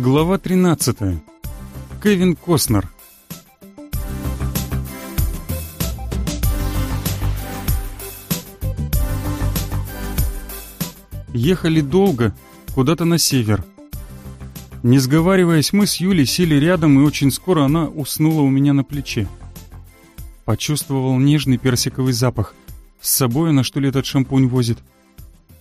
Глава 13. Кевин Костнер. Ехали долго, куда-то на север. Не сговариваясь, мы с Юлей сели рядом, и очень скоро она уснула у меня на плече. Почувствовал нежный персиковый запах. С собой она, что ли, этот шампунь возит?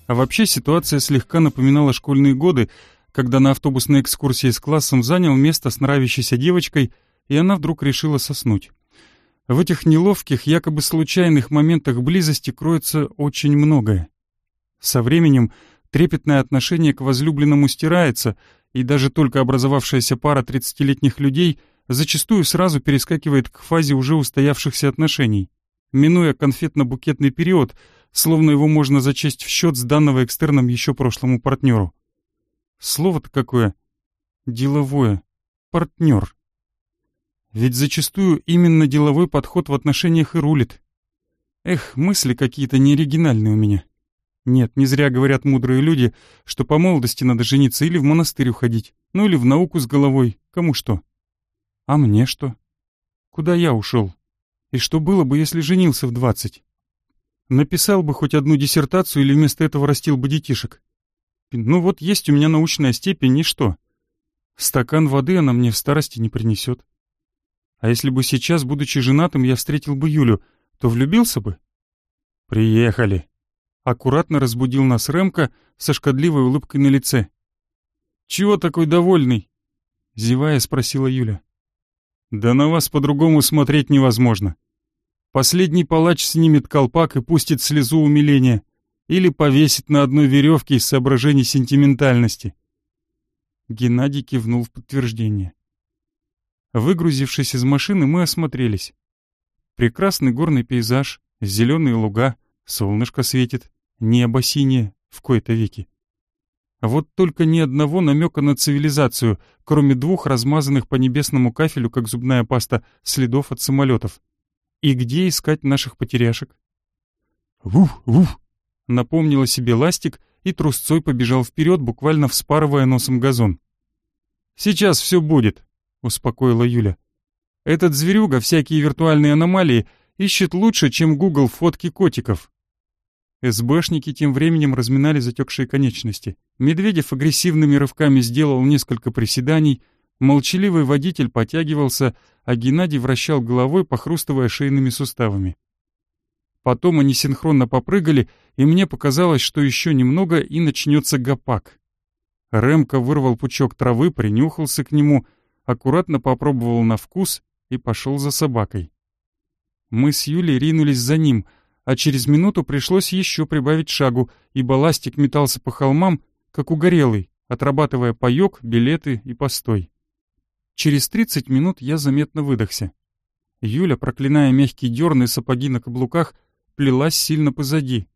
А вообще ситуация слегка напоминала школьные годы, когда на автобусной экскурсии с классом занял место с нравящейся девочкой, и она вдруг решила соснуть. В этих неловких, якобы случайных моментах близости кроется очень многое. Со временем трепетное отношение к возлюбленному стирается, и даже только образовавшаяся пара 30-летних людей зачастую сразу перескакивает к фазе уже устоявшихся отношений, минуя конфетно-букетный период, словно его можно зачесть в счет с данного экстерном еще прошлому партнеру. Слово-то какое? Деловое. Партнер. Ведь зачастую именно деловой подход в отношениях и рулит. Эх, мысли какие-то неоригинальные у меня. Нет, не зря говорят мудрые люди, что по молодости надо жениться или в монастырь уходить, ну или в науку с головой, кому что. А мне что? Куда я ушел? И что было бы, если женился в двадцать? Написал бы хоть одну диссертацию или вместо этого растил бы детишек? Ну вот есть у меня научная степень, и что? Стакан воды она мне в старости не принесет. А если бы сейчас, будучи женатым, я встретил бы Юлю, то влюбился бы? Приехали. Аккуратно разбудил нас Рэмка со шкодливой улыбкой на лице. «Чего такой довольный?» Зевая, спросила Юля. «Да на вас по-другому смотреть невозможно. Последний палач снимет колпак и пустит слезу умиления или повесить на одной веревке из соображений сентиментальности. Геннадий кивнул в подтверждение. Выгрузившись из машины, мы осмотрелись. Прекрасный горный пейзаж, зеленые луга, солнышко светит, небо синее в кои-то веки. Вот только ни одного намека на цивилизацию, кроме двух размазанных по небесному кафелю, как зубная паста, следов от самолетов. И где искать наших потеряшек? «Вуф, вуф!» Напомнила себе ластик и трусцой побежал вперед, буквально вспарывая носом газон. «Сейчас все будет», — успокоила Юля. «Этот зверюга всякие виртуальные аномалии ищет лучше, чем Google фотки котиков». СБшники тем временем разминали затекшие конечности. Медведев агрессивными рывками сделал несколько приседаний, молчаливый водитель потягивался, а Геннадий вращал головой, похрустывая шейными суставами. Потом они синхронно попрыгали, и мне показалось, что еще немного и начнется гопак. Ремка вырвал пучок травы, принюхался к нему, аккуратно попробовал на вкус и пошел за собакой. Мы с Юлей ринулись за ним, а через минуту пришлось еще прибавить шагу, ибо ластик метался по холмам, как угорелый, отрабатывая паёк, билеты и постой. Через тридцать минут я заметно выдохся. Юля, проклиная мягкие дерны сапоги на каблуках, плелась сильно позади.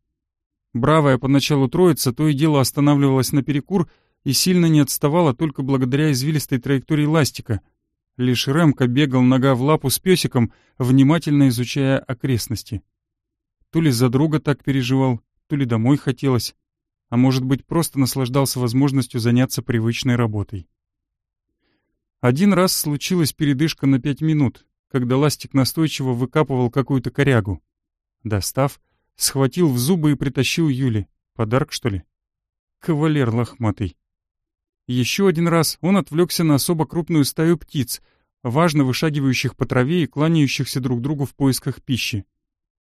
Бравая поначалу троица то и дело останавливалась на перекур и сильно не отставала только благодаря извилистой траектории ластика. Лишь Рэмка бегал нога в лапу с песиком, внимательно изучая окрестности. То ли за друга так переживал, то ли домой хотелось, а может быть просто наслаждался возможностью заняться привычной работой. Один раз случилась передышка на пять минут, когда ластик настойчиво выкапывал какую-то корягу. Достав, схватил в зубы и притащил Юле. Подарок, что ли? Кавалер лохматый. Еще один раз он отвлекся на особо крупную стаю птиц, важно вышагивающих по траве и кланяющихся друг другу в поисках пищи.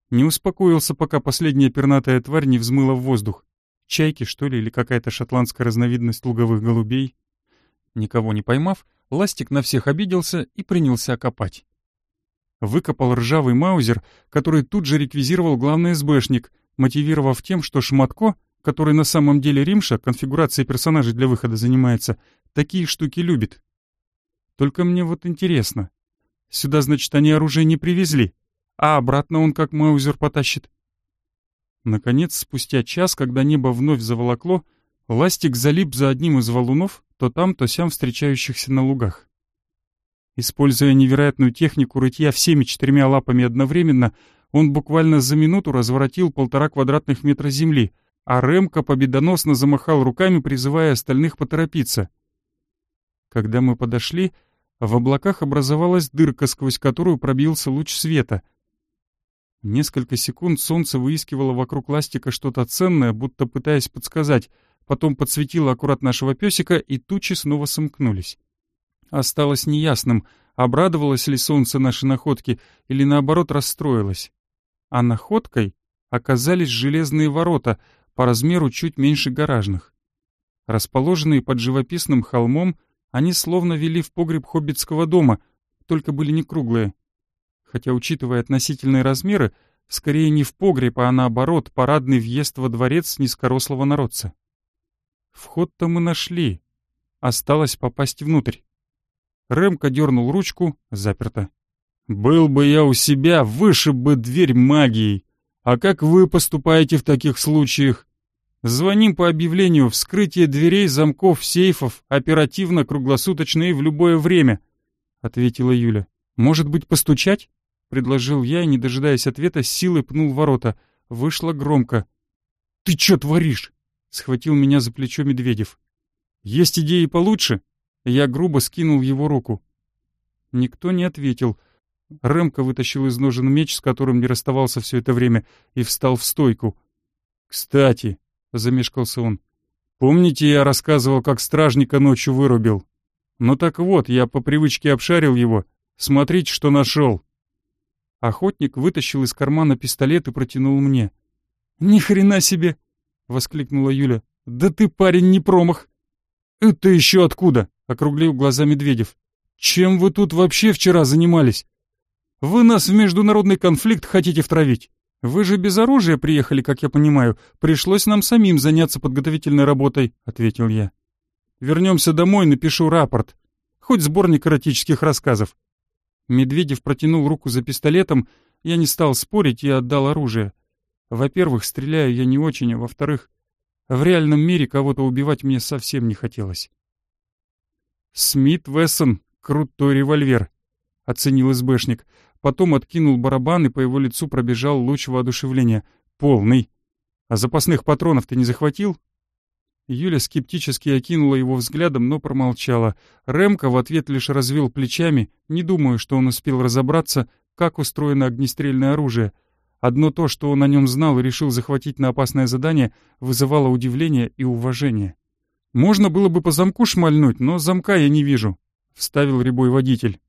Не успокоился, пока последняя пернатая тварь не взмыла в воздух. Чайки, что ли, или какая-то шотландская разновидность луговых голубей. Никого не поймав, Ластик на всех обиделся и принялся копать. Выкопал ржавый маузер, который тут же реквизировал главный СБшник, мотивировав тем, что Шматко, который на самом деле Римша, конфигурацией персонажей для выхода занимается, такие штуки любит. Только мне вот интересно. Сюда, значит, они оружие не привезли, а обратно он как маузер потащит. Наконец, спустя час, когда небо вновь заволокло, ластик залип за одним из валунов, то там, то сям встречающихся на лугах. Используя невероятную технику рытья всеми четырьмя лапами одновременно, он буквально за минуту разворотил полтора квадратных метра земли, а Ремка победоносно замахал руками, призывая остальных поторопиться. Когда мы подошли, в облаках образовалась дырка, сквозь которую пробился луч света. Несколько секунд солнце выискивало вокруг ластика что-то ценное, будто пытаясь подсказать, потом подсветило аккурат нашего песика, и тучи снова сомкнулись. Осталось неясным, обрадовалось ли солнце нашей находке или наоборот расстроилось. А находкой оказались железные ворота, по размеру чуть меньше гаражных. Расположенные под живописным холмом, они словно вели в погреб хоббитского дома, только были не круглые. Хотя, учитывая относительные размеры, скорее не в погреб, а наоборот, парадный въезд во дворец низкорослого народца. Вход-то мы нашли. Осталось попасть внутрь. Рэмка дернул ручку, заперто. «Был бы я у себя, вышиб бы дверь магией. А как вы поступаете в таких случаях?» Звоним по объявлению «Вскрытие дверей, замков, сейфов, оперативно, круглосуточно и в любое время», — ответила Юля. «Может быть, постучать?» — предложил я, не дожидаясь ответа, силой пнул ворота. Вышло громко. «Ты чё творишь?» — схватил меня за плечо Медведев. «Есть идеи получше?» Я грубо скинул его руку. Никто не ответил. Рэмко вытащил из ножен меч, с которым не расставался все это время, и встал в стойку. «Кстати», — замешкался он. «Помните, я рассказывал, как стражника ночью вырубил? Ну так вот, я по привычке обшарил его. Смотрите, что нашел». Охотник вытащил из кармана пистолет и протянул мне. «Ни хрена себе!» — воскликнула Юля. «Да ты, парень, не промах!» «Это еще откуда?» — округлил глаза Медведев. «Чем вы тут вообще вчера занимались? Вы нас в международный конфликт хотите втравить?» «Вы же без оружия приехали, как я понимаю. Пришлось нам самим заняться подготовительной работой», — ответил я. «Вернемся домой, напишу рапорт. Хоть сборник эротических рассказов». Медведев протянул руку за пистолетом, я не стал спорить и отдал оружие. Во-первых, стреляю я не очень, а во-вторых, в реальном мире кого-то убивать мне совсем не хотелось. «Смит Вессон, крутой револьвер», — оценил СБшник. Потом откинул барабан, и по его лицу пробежал луч воодушевления. «Полный! А запасных патронов ты не захватил?» Юля скептически окинула его взглядом, но промолчала. Ремка в ответ лишь развел плечами, не думаю, что он успел разобраться, как устроено огнестрельное оружие. Одно то, что он о нем знал и решил захватить на опасное задание, вызывало удивление и уважение. «Можно было бы по замку шмальнуть, но замка я не вижу», — вставил рябой водитель.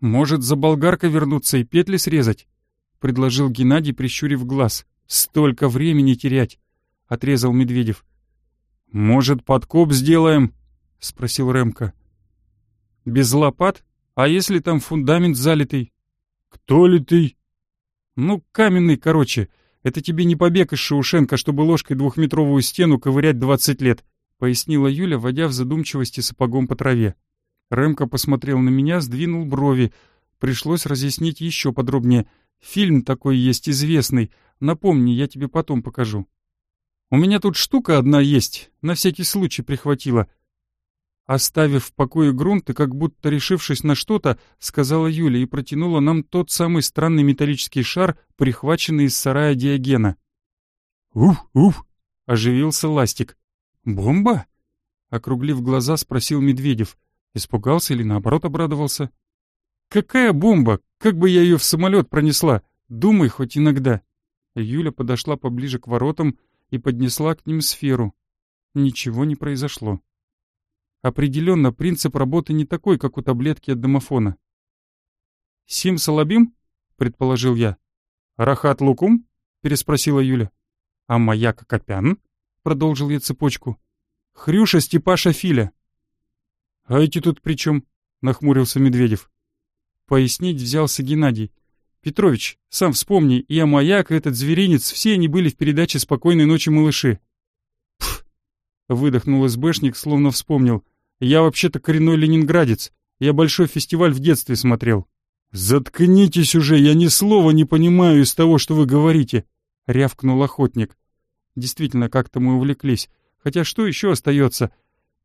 «Может, за болгаркой вернуться и петли срезать?» — предложил Геннадий, прищурив глаз. «Столько времени терять!» — отрезал Медведев. «Может, подкоп сделаем?» — спросил Ремка. «Без лопат? А если там фундамент залитый?» «Кто литый?» «Ну, каменный, короче. Это тебе не побег из Шаушенка, чтобы ложкой двухметровую стену ковырять двадцать лет», — пояснила Юля, водя в задумчивости сапогом по траве. Рэмко посмотрел на меня, сдвинул брови. Пришлось разъяснить еще подробнее. Фильм такой есть известный. Напомни, я тебе потом покажу. У меня тут штука одна есть, на всякий случай прихватила. Оставив в покое грунт и как будто решившись на что-то, сказала Юля и протянула нам тот самый странный металлический шар, прихваченный из сарая Диогена. «Уф, уф!» — оживился Ластик. «Бомба?» — округлив глаза, спросил Медведев. Испугался или наоборот обрадовался? «Какая бомба? Как бы я ее в самолет пронесла? Думай хоть иногда». Юля подошла поближе к воротам и поднесла к ним сферу. Ничего не произошло. Определенно, принцип работы не такой, как у таблетки от домофона. «Сим Салабим?» — предположил я. «Рахат Лукум?» — переспросила Юля. «А моя Кокопян?» — продолжил я цепочку. «Хрюша Степаша Филя». «А эти тут при чем?» — нахмурился Медведев. Пояснить взялся Геннадий. «Петрович, сам вспомни, я маяк, этот зверинец, все они были в передаче «Спокойной ночи, малыши». «Пф!» — выдохнул СБшник, словно вспомнил. «Я вообще-то коренной ленинградец. Я большой фестиваль в детстве смотрел». «Заткнитесь уже, я ни слова не понимаю из того, что вы говорите», — рявкнул охотник. Действительно, как-то мы увлеклись. Хотя что еще остается?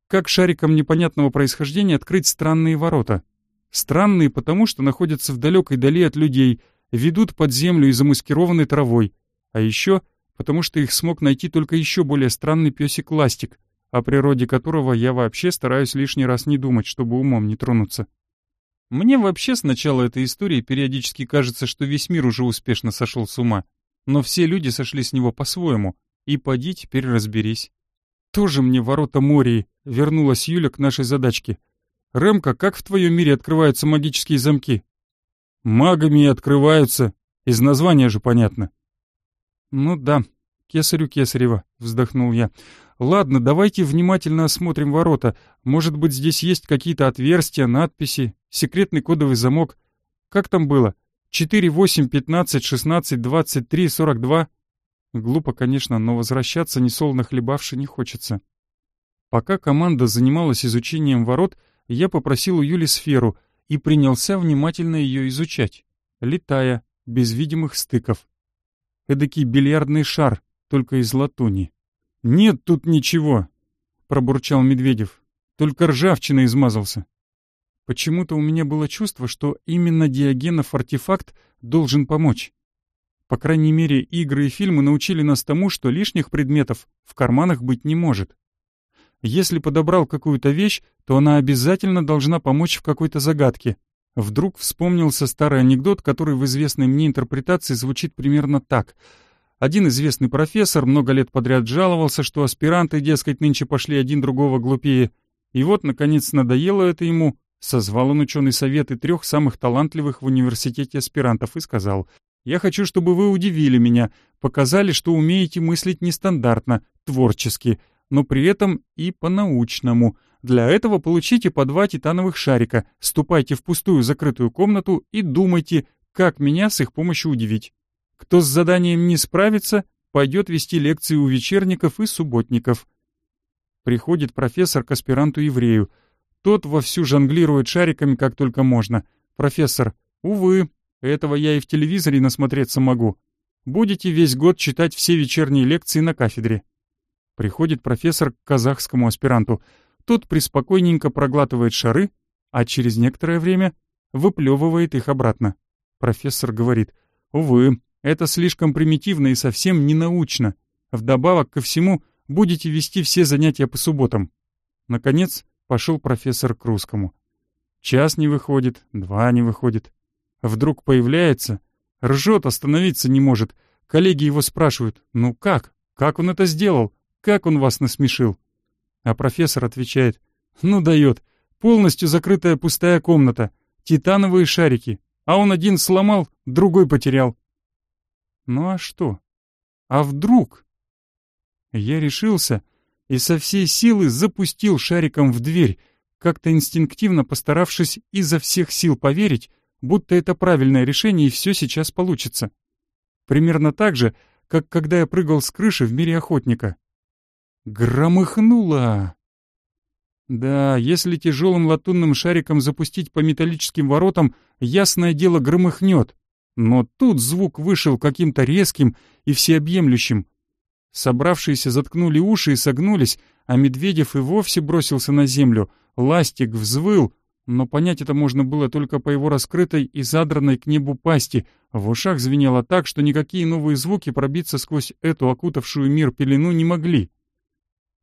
Как шариком непонятного происхождения открыть странные ворота? Странные потому, что находятся в далекой дали от людей, ведут под землю и замаскированы травой. А еще потому, что их смог найти только еще более странный песик Ластик. о природе которого я вообще стараюсь лишний раз не думать, чтобы умом не тронуться. Мне вообще с начала этой истории периодически кажется, что весь мир уже успешно сошел с ума, но все люди сошли с него по-своему, и поди теперь разберись. Тоже мне ворота Мории, вернулась Юля к нашей задачке. Ремка, как в твоем мире открываются магические замки? Магами открываются, из названия же понятно. Ну да, кесарю кесарева, вздохнул я. Ладно, давайте внимательно осмотрим ворота. Может быть, здесь есть какие-то отверстия, надписи, секретный кодовый замок. Как там было? 4, 8, 15, 16, 23, 42. Глупо, конечно, но возвращаться несолоно хлебавши не хочется. Пока команда занималась изучением ворот, я попросил у Юли сферу и принялся внимательно ее изучать, летая, без видимых стыков. Эдакий бильярдный шар, только из латуни. «Нет тут ничего», — пробурчал Медведев. «Только ржавчина измазался». Почему-то у меня было чувство, что именно Диогенов артефакт должен помочь. По крайней мере, игры и фильмы научили нас тому, что лишних предметов в карманах быть не может. Если подобрал какую-то вещь, то она обязательно должна помочь в какой-то загадке. Вдруг вспомнился старый анекдот, который в известной мне интерпретации звучит примерно так. Один известный профессор много лет подряд жаловался, что аспиранты, дескать, нынче пошли один другого глупее. И вот, наконец, надоело это ему. Созвал он ученый совет и трех самых талантливых в университете аспирантов и сказал, я хочу, чтобы вы удивили меня, показали, что умеете мыслить нестандартно, творчески, но при этом и по-научному. Для этого получите по два титановых шарика, ступайте в пустую закрытую комнату и думайте, как меня с их помощью удивить. Кто с заданием не справится, пойдет вести лекции у вечерников и субботников. Приходит профессор к аспиранту-еврею. Тот вовсю жонглирует шариками, как только можно. Профессор, увы, этого я и в телевизоре насмотреться могу. Будете весь год читать все вечерние лекции на кафедре. Приходит профессор к казахскому аспиранту. Тот приспокойненько проглатывает шары, а через некоторое время выплевывает их обратно. Профессор говорит, «Увы, это слишком примитивно и совсем не научно. Вдобавок ко всему, будете вести все занятия по субботам». Наконец, пошел профессор к русскому. Час не выходит, два не выходит. Вдруг появляется, ржет, остановиться не может. Коллеги его спрашивают, ну как? Как он это сделал? Как он вас насмешил? А профессор отвечает, ну дает, полностью закрытая пустая комната, титановые шарики, а он один сломал, другой потерял. Ну а что? А вдруг? Я решился и со всей силы запустил шариком в дверь, как-то инстинктивно постаравшись изо всех сил поверить, будто это правильное решение и все сейчас получится. Примерно так же, как когда я прыгал с крыши в мире охотника. Громыхнуло! Да, если тяжелым латунным шариком запустить по металлическим воротам, ясное дело громыхнет. Но тут звук вышел каким-то резким и всеобъемлющим. Собравшиеся заткнули уши и согнулись, а Медведев и вовсе бросился на землю. Ластик взвыл, но понять это можно было только по его раскрытой и задранной к небу пасти. В ушах звенело так, что никакие новые звуки пробиться сквозь эту окутавшую мир пелену не могли.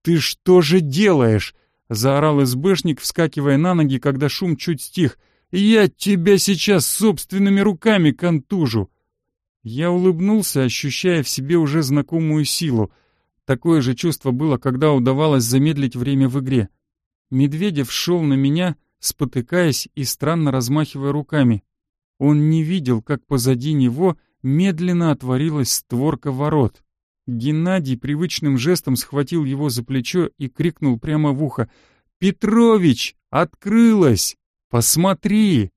«Ты что же делаешь?» — заорал СБшник, вскакивая на ноги, когда шум чуть стих. «Я тебя сейчас собственными руками контужу!» Я улыбнулся, ощущая в себе уже знакомую силу. Такое же чувство было, когда удавалось замедлить время в игре. Медведев шел на меня — спотыкаясь и странно размахивая руками. Он не видел, как позади него медленно отворилась створка ворот. Геннадий привычным жестом схватил его за плечо и крикнул прямо в ухо «Петрович, открылась! Посмотри!»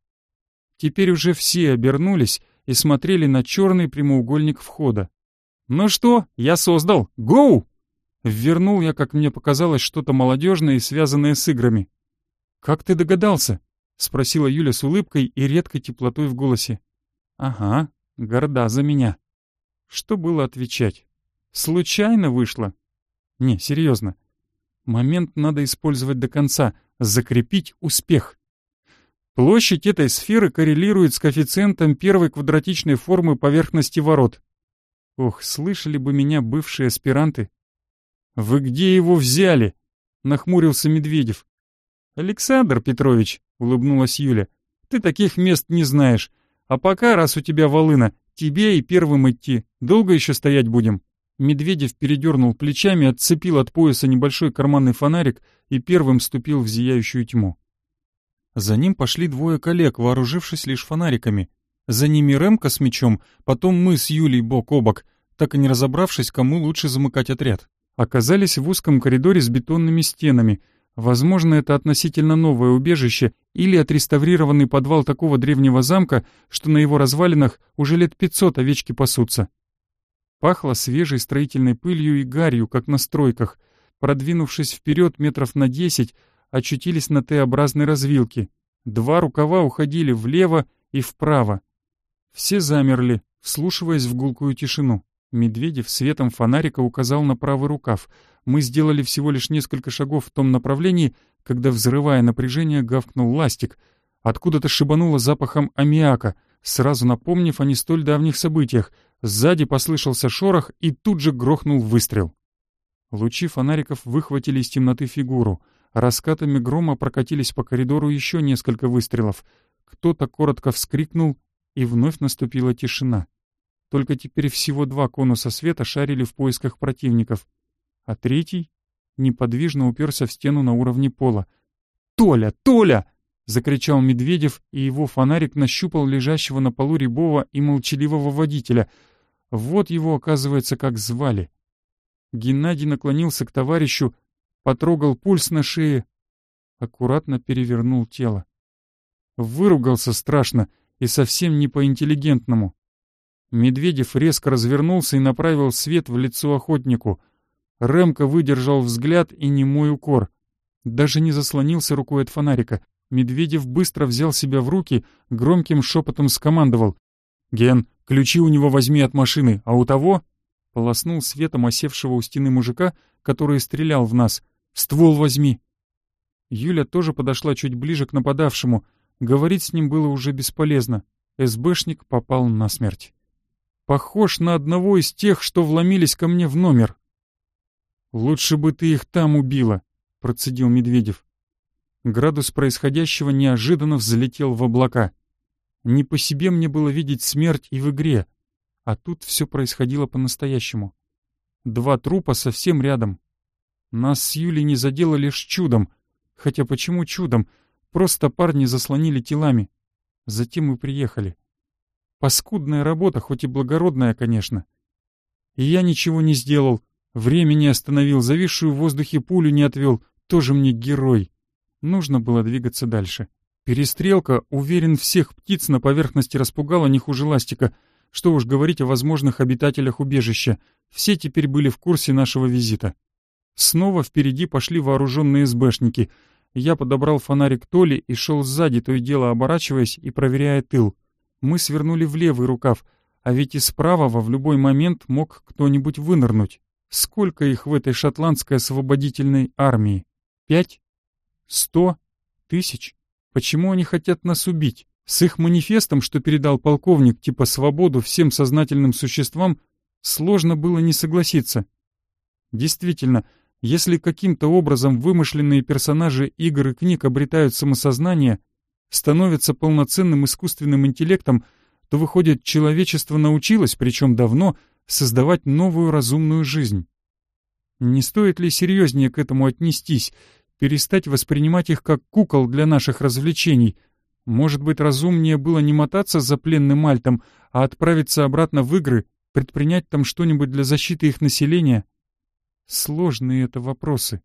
Теперь уже все обернулись и смотрели на черный прямоугольник входа. «Ну что, я создал! Гоу!» Ввернул я, как мне показалось, что-то молодежное и связанное с играми. «Как ты догадался?» — спросила Юля с улыбкой и редкой теплотой в голосе. «Ага, горда за меня». Что было отвечать? «Случайно вышло?» «Не, серьезно. Момент надо использовать до конца, закрепить успех». Площадь этой сферы коррелирует с коэффициентом первой квадратичной формы поверхности ворот. Ох, слышали бы меня бывшие аспиранты. «Вы где его взяли?» нахмурился Медведев. «Александр Петрович», — улыбнулась Юля, — «ты таких мест не знаешь. А пока, раз у тебя волына, тебе и первым идти. Долго еще стоять будем?» Медведев передернул плечами, отцепил от пояса небольшой карманный фонарик и первым ступил в зияющую тьму. За ним пошли двое коллег, вооружившись лишь фонариками. За ними Ремка с мечом, потом мы с Юлей бок о бок, так и не разобравшись, кому лучше замыкать отряд. Оказались в узком коридоре с бетонными стенами. Возможно, это относительно новое убежище или отреставрированный подвал такого древнего замка, что на его развалинах уже лет пятьсот овечки пасутся. Пахло свежей строительной пылью и гарью, как на стройках. Продвинувшись вперед метров на десять, очутились на Т-образной развилке. Два рукава уходили влево и вправо. Все замерли, вслушиваясь в гулкую тишину. Медведев светом фонарика указал на правый рукав. Мы сделали всего лишь несколько шагов в том направлении, когда, взрывая напряжение, гавкнул ластик. Откуда-то шибануло запахом аммиака, сразу напомнив о не столь давних событиях. Сзади послышался шорох и тут же грохнул выстрел. Лучи фонариков выхватили из темноты фигуру. Раскатами грома прокатились по коридору еще несколько выстрелов. Кто-то коротко вскрикнул, и вновь наступила тишина. Только теперь всего два конуса света шарили в поисках противников, а третий неподвижно уперся в стену на уровне пола. «Толя! Толя!» — закричал Медведев, и его фонарик нащупал лежащего на полу рябого и молчаливого водителя. Вот его, оказывается, как звали. Геннадий наклонился к товарищу, потрогал пульс на шее, аккуратно перевернул тело. Выругался страшно и совсем не по-интеллигентному. Медведев резко развернулся и направил свет в лицо охотнику. Ремка выдержал взгляд и немой укор. Даже не заслонился рукой от фонарика. Медведев быстро взял себя в руки, громким шепотом скомандовал. «Ген, ключи у него возьми от машины, а у того...» Полоснул светом осевшего у стены мужика, который стрелял в нас. «Ствол возьми!» Юля тоже подошла чуть ближе к нападавшему. Говорить с ним было уже бесполезно. СБшник попал на смерть. Похож на одного из тех, что вломились ко мне в номер. «Лучше бы ты их там убила», — процедил Медведев. Градус происходящего неожиданно взлетел в облака. Не по себе мне было видеть смерть и в игре, а тут все происходило по-настоящему. Два трупа совсем рядом. Нас с Юлей не задело лишь чудом. Хотя почему чудом? Просто парни заслонили телами. Затем мы приехали. Паскудная работа, хоть и благородная, конечно. И я ничего не сделал, время не остановил, зависшую в воздухе пулю не отвел. Тоже мне герой. Нужно было двигаться дальше. Перестрелка, уверен, всех птиц на поверхности распугала не хуже ластика. Что уж говорить о возможных обитателях убежища. Все теперь были в курсе нашего визита. Снова впереди пошли вооруженные СБшники — я подобрал фонарик Толи и шел сзади, то и дело оборачиваясь и проверяя тыл. Мы свернули в левый рукав, а ведь из правого в любой момент мог кто-нибудь вынырнуть. Сколько их в этой шотландской освободительной армии? Пять? Сто? Тысяч? Почему они хотят нас убить? С их манифестом, что передал полковник, типа «свободу всем сознательным существам», сложно было не согласиться. Действительно, если каким-то образом вымышленные персонажи игр и книг обретают самосознание, становятся полноценным искусственным интеллектом, то, выходит, человечество научилось, причем давно, создавать новую разумную жизнь. Не стоит ли серьезнее к этому отнестись, перестать воспринимать их как кукол для наших развлечений? Может быть, разумнее было не мотаться за пленным альтом, а отправиться обратно в игры, предпринять там что-нибудь для защиты их населения? Сложные это вопросы.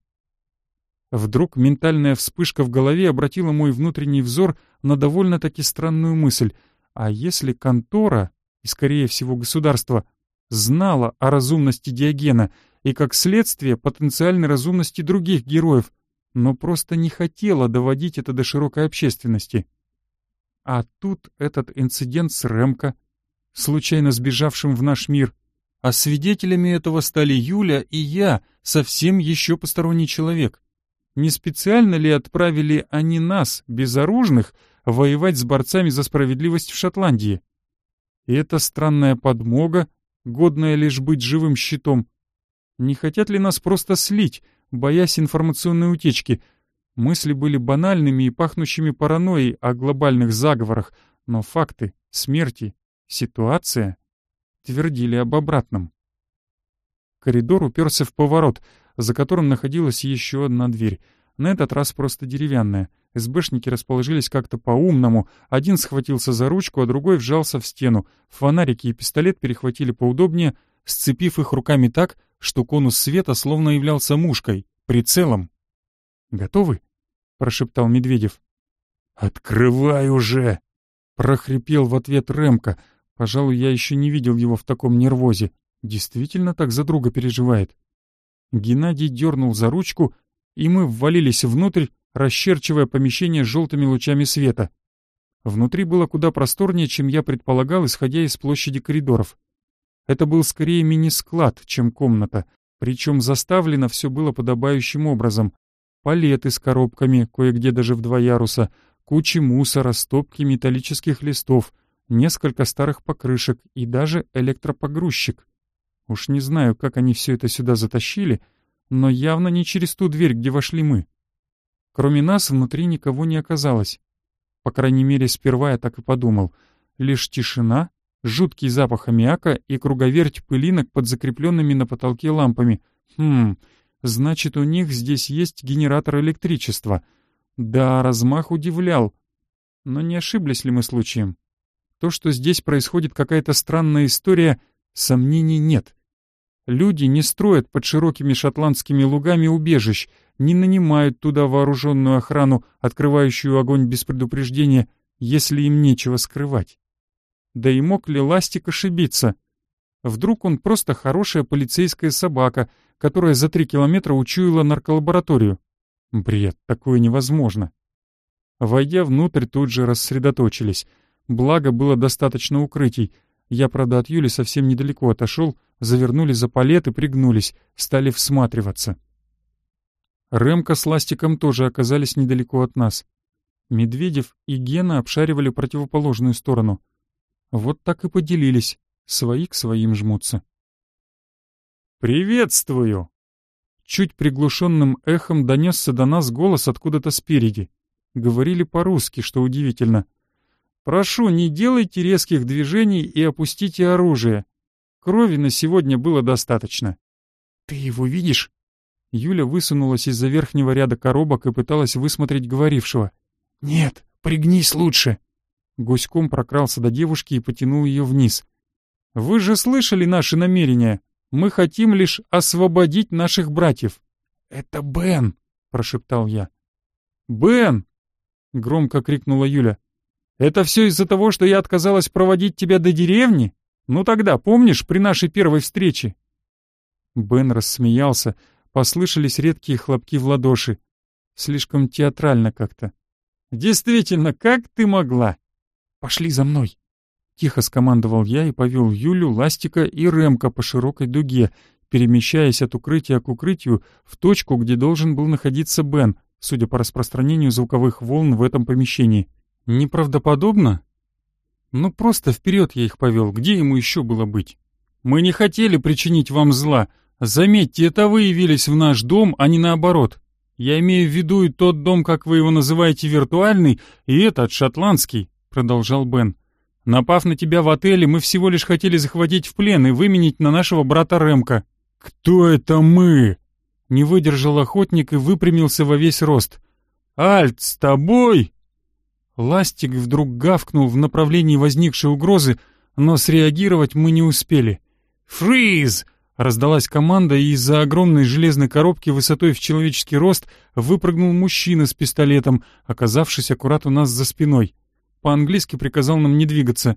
Вдруг ментальная вспышка в голове обратила мой внутренний взор на довольно-таки странную мысль. А если контора, и скорее всего государство, знала о разумности Диогена и, как следствие, потенциальной разумности других героев, но просто не хотела доводить это до широкой общественности? А тут этот инцидент с Ремко, случайно сбежавшим в наш мир, а свидетелями этого стали Юля и я, совсем еще посторонний человек. Не специально ли отправили они нас, безоружных, воевать с борцами за справедливость в Шотландии? И эта странная подмога, годная лишь быть живым щитом. Не хотят ли нас просто слить, боясь информационной утечки. Мысли были банальными и пахнущими паранойей о глобальных заговорах, но факты, смерти, ситуация твердили об обратном. Коридор уперся в поворот, за которым находилась еще одна дверь. На этот раз просто деревянная. СБшники расположились как-то по-умному. Один схватился за ручку, а другой вжался в стену. Фонарики и пистолет перехватили поудобнее, сцепив их руками так, что конус света словно являлся мушкой, прицелом. «Готовы?» — прошептал Медведев. «Открывай уже!» — прохрипел в ответ Ремка. Пожалуй, я еще не видел его в таком нервозе. Действительно так за друга переживает. Геннадий дернул за ручку, и мы ввалились внутрь, расчерчивая помещение желтыми лучами света. Внутри было куда просторнее, чем я предполагал, исходя из площади коридоров. Это был скорее мини-склад, чем комната, причем заставлено все было подобающим образом. Палеты с коробками, кое-где даже в два яруса, кучи мусора, стопки металлических листов, несколько старых покрышек и даже электропогрузчик. Уж не знаю, как они все это сюда затащили, но явно не через ту дверь, где вошли мы. Кроме нас внутри никого не оказалось. По крайней мере, сперва я так и подумал. Лишь тишина, жуткий запах аммиака и круговерть пылинок под закрепленными на потолке лампами. Хм, значит, у них здесь есть генератор электричества. Да, размах удивлял. Но не ошиблись ли мы случаем? То, что здесь происходит какая-то странная история, сомнений нет. Люди не строят под широкими шотландскими лугами убежищ, не нанимают туда вооруженную охрану, открывающую огонь без предупреждения, если им нечего скрывать. Да и мог ли Ластик ошибиться? Вдруг он просто хорошая полицейская собака, которая за три километра учуяла нарколабораторию? Бред, такое невозможно. Войдя внутрь, тут же рассредоточились. Благо, было достаточно укрытий. Я, правда, от Юли совсем недалеко отошел, завернули за палет и пригнулись, стали всматриваться. Ремка с Ластиком тоже оказались недалеко от нас. Медведев и Гена обшаривали противоположную сторону. Вот так и поделились, свои к своим жмутся. «Приветствую!» Чуть приглушенным эхом донесся до нас голос откуда-то спереди. Говорили по-русски, что удивительно. «Прошу, не делайте резких движений и опустите оружие. Крови на сегодня было достаточно». «Ты его видишь?» Юля высунулась из-за верхнего ряда коробок и пыталась высмотреть говорившего. «Нет, пригнись лучше!» Гуськом прокрался до девушки и потянул ее вниз. «Вы же слышали наши намерения? Мы хотим лишь освободить наших братьев». «Это Бен!» — прошептал я. «Бен!» — громко крикнула Юля. «Это все из-за того, что я отказалась проводить тебя до деревни? Ну тогда, помнишь, при нашей первой встрече?» Бен рассмеялся, послышались редкие хлопки в ладоши. Слишком театрально как-то. «Действительно, как ты могла?» «Пошли за мной!» Тихо скомандовал я и повел Юлю, Ластика и Ремка по широкой дуге, перемещаясь от укрытия к укрытию в точку, где должен был находиться Бен, судя по распространению звуковых волн в этом помещении. Неправдоподобно? Ну просто вперед я их повел, где ему еще было быть? Мы не хотели причинить вам зла. Заметьте, это вы явились в наш дом, а не наоборот. Я имею в виду и тот дом, как вы его называете, виртуальный, и этот, шотландский. — продолжал Бен. «Напав на тебя в отеле, мы всего лишь хотели захватить в плен и выменить на нашего брата Ремка». «Кто это мы?» Не выдержал охотник и выпрямился во весь рост. «Альт, с тобой?» Ластик вдруг гавкнул в направлении возникшей угрозы, но среагировать мы не успели. «Фриз!» — раздалась команда, и из-за огромной железной коробки высотой в человеческий рост выпрыгнул мужчина с пистолетом, оказавшись аккурат у нас за спиной. По-английски приказал нам не двигаться.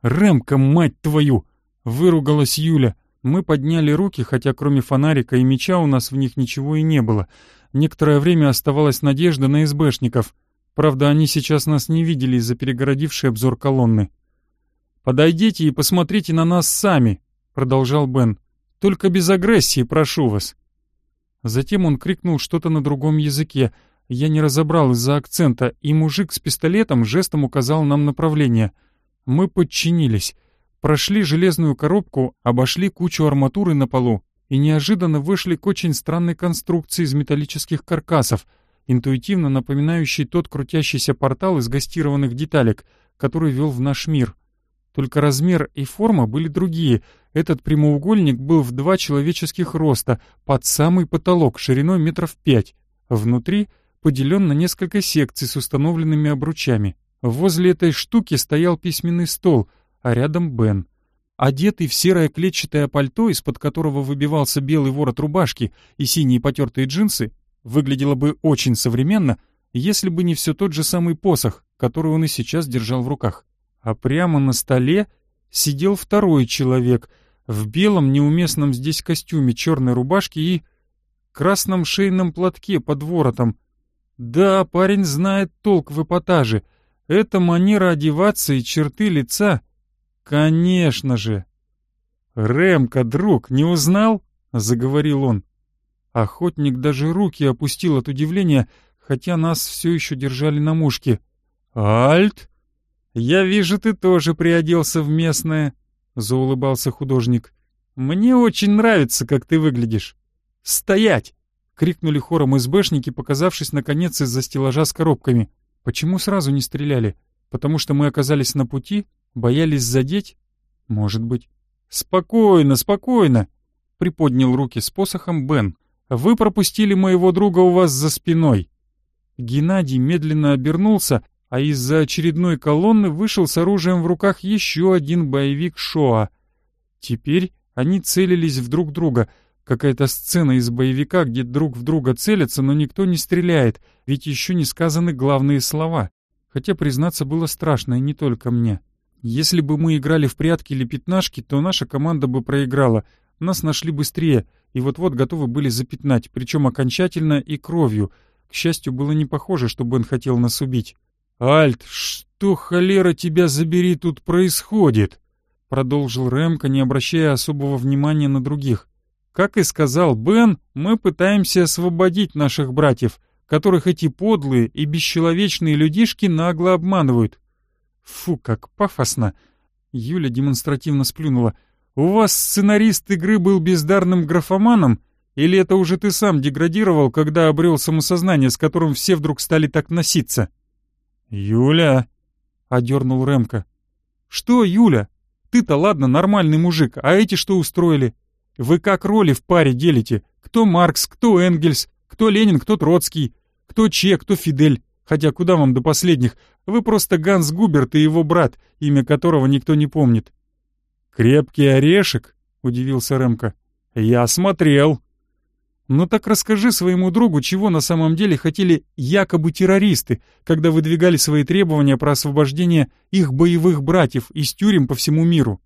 «Рэмка, мать твою!» — выругалась Юля. Мы подняли руки, хотя кроме фонарика и меча у нас в них ничего и не было. Некоторое время оставалась надежда на СБшников. Правда, они сейчас нас не видели из-за перегородившей обзор колонны. «Подойдите и посмотрите на нас сами», — продолжал Бен. «Только без агрессии, прошу вас». Затем он крикнул что-то на другом языке — я не разобрал из-за акцента, и мужик с пистолетом жестом указал нам направление. Мы подчинились. Прошли железную коробку, обошли кучу арматуры на полу и неожиданно вышли к очень странной конструкции из металлических каркасов, интуитивно напоминающей тот крутящийся портал из гастированных деталек, который вел в наш мир. Только размер и форма были другие. Этот прямоугольник был в два человеческих роста, под самый потолок, шириной метров пять. Внутри поделен на несколько секций с установленными обручами. Возле этой штуки стоял письменный стол, а рядом Бен. Одетый в серое клетчатое пальто, из-под которого выбивался белый ворот рубашки и синие потертые джинсы, выглядело бы очень современно, если бы не все тот же самый посох, который он и сейчас держал в руках. А прямо на столе сидел второй человек в белом неуместном здесь костюме черной рубашки и красном шейном платке под воротом. Да, парень знает толк в эпатаже. Это манера одеваться и черты лица — «Конечно же!» «Ремка, друг, не узнал?» — заговорил он. Охотник даже руки опустил от удивления, хотя нас все еще держали на мушке. «Альт? Я вижу, ты тоже приоделся в местное», — заулыбался художник. «Мне очень нравится, как ты выглядишь». «Стоять!» — крикнули хором СБшники, показавшись, наконец, из-за стеллажа с коробками. «Почему сразу не стреляли? Потому что мы оказались на пути?» Боялись задеть? Может быть. Спокойно, спокойно, приподнял руки с посохом Бен. Вы пропустили моего друга у вас за спиной. Геннадий медленно обернулся, а из-за очередной колонны вышел с оружием в руках еще один боевик Шоа. Теперь они целились в друг друга. Какая-то сцена из боевика, где друг в друга целятся, но никто не стреляет, ведь еще не сказаны главные слова. Хотя, признаться, было страшно, и не только мне. Если бы мы играли в прятки или пятнашки, то наша команда бы проиграла. Нас нашли быстрее и вот-вот готовы были запятнать, причем окончательно и кровью. К счастью, было не похоже, что Бен хотел нас убить. «Альт, что, холера, тебя забери, тут происходит?» Продолжил Рэмко, не обращая особого внимания на других. «Как и сказал Бен, мы пытаемся освободить наших братьев, которых эти подлые и бесчеловечные людишки нагло обманывают. Фу, как пафосно. Юля демонстративно сплюнула. У вас сценарист игры был бездарным графоманом? Или это уже ты сам деградировал, когда обрел самосознание, с которым все вдруг стали так носиться? Юля, одернул Ремка. Что, Юля? Ты-то ладно, нормальный мужик, а эти что устроили? Вы как роли в паре делите? Кто Маркс, кто Энгельс, кто Ленин, кто Троцкий, кто Че, кто Фидель? Хотя куда вам до последних? Вы просто Ганс Губерт и его брат, имя которого никто не помнит». «Крепкий орешек?» — удивился Ремка. «Я смотрел». «Ну так расскажи своему другу, чего на самом деле хотели якобы террористы, когда выдвигали свои требования про освобождение их боевых братьев из тюрем по всему миру.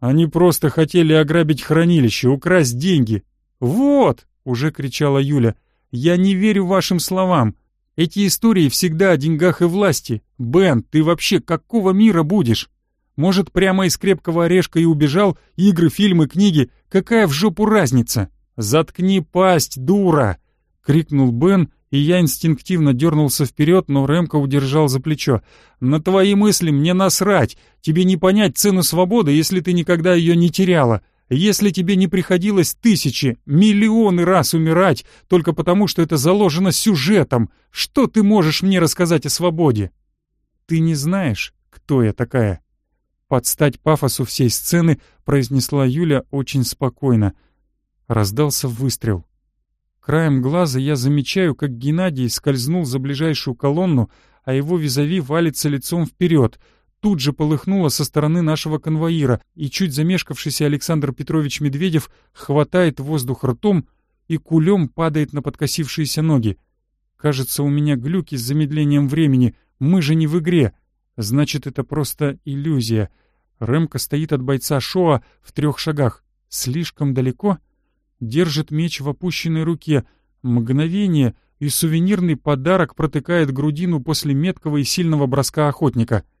Они просто хотели ограбить хранилище, украсть деньги». «Вот!» — уже кричала Юля. «Я не верю вашим словам. Эти истории всегда о деньгах и власти. Бен, ты вообще какого мира будешь? Может, прямо из крепкого орешка и убежал? Игры, фильмы, книги. Какая в жопу разница? Заткни пасть, дура! Крикнул Бен, и я инстинктивно дернулся вперед, но Рэмко удержал за плечо. «На твои мысли мне насрать! Тебе не понять цену свободы, если ты никогда ее не теряла. Если тебе не приходилось тысячи, миллионы раз умирать только потому, что это заложено сюжетом, что ты можешь мне рассказать о свободе? Ты не знаешь, кто я такая. Под стать пафосу всей сцены произнесла Юля очень спокойно. Раздался выстрел. Краем глаза я замечаю, как Геннадий скользнул за ближайшую колонну, а его визави валится лицом вперед — тут же полыхнуло со стороны нашего конвоира, и чуть замешкавшийся Александр Петрович Медведев хватает воздух ртом и кулем падает на подкосившиеся ноги. Кажется, у меня глюки с замедлением времени, мы же не в игре. Значит, это просто иллюзия. Ремка стоит от бойца Шоа в трех шагах. Слишком далеко? Держит меч в опущенной руке. Мгновение, и сувенирный подарок протыкает грудину после меткого и сильного броска охотника —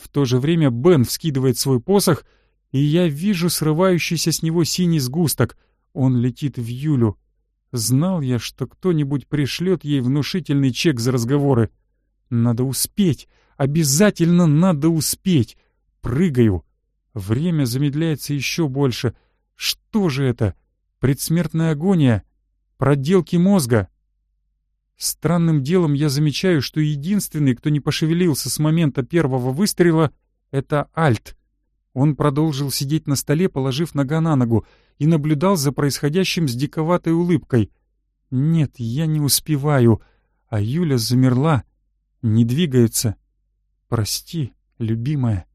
в то же время Бен вскидывает свой посох, и я вижу срывающийся с него синий сгусток. Он летит в Юлю. Знал я, что кто-нибудь пришлет ей внушительный чек за разговоры. Надо успеть, обязательно надо успеть. Прыгаю. Время замедляется еще больше. Что же это? Предсмертная агония, проделки мозга. Странным делом я замечаю, что единственный, кто не пошевелился с момента первого выстрела, это Альт. Он продолжил сидеть на столе, положив нога на ногу, и наблюдал за происходящим с диковатой улыбкой. Нет, я не успеваю, а Юля замерла, не двигается. Прости, любимая.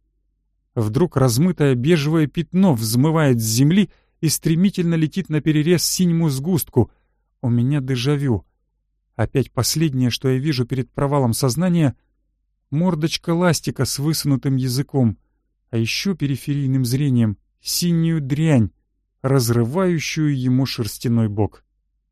Вдруг размытое бежевое пятно взмывает с земли и стремительно летит на перерез синему сгустку. У меня дежавю. Опять последнее, что я вижу перед провалом сознания — мордочка ластика с высунутым языком, а еще периферийным зрением — синюю дрянь, разрывающую ему шерстяной бок.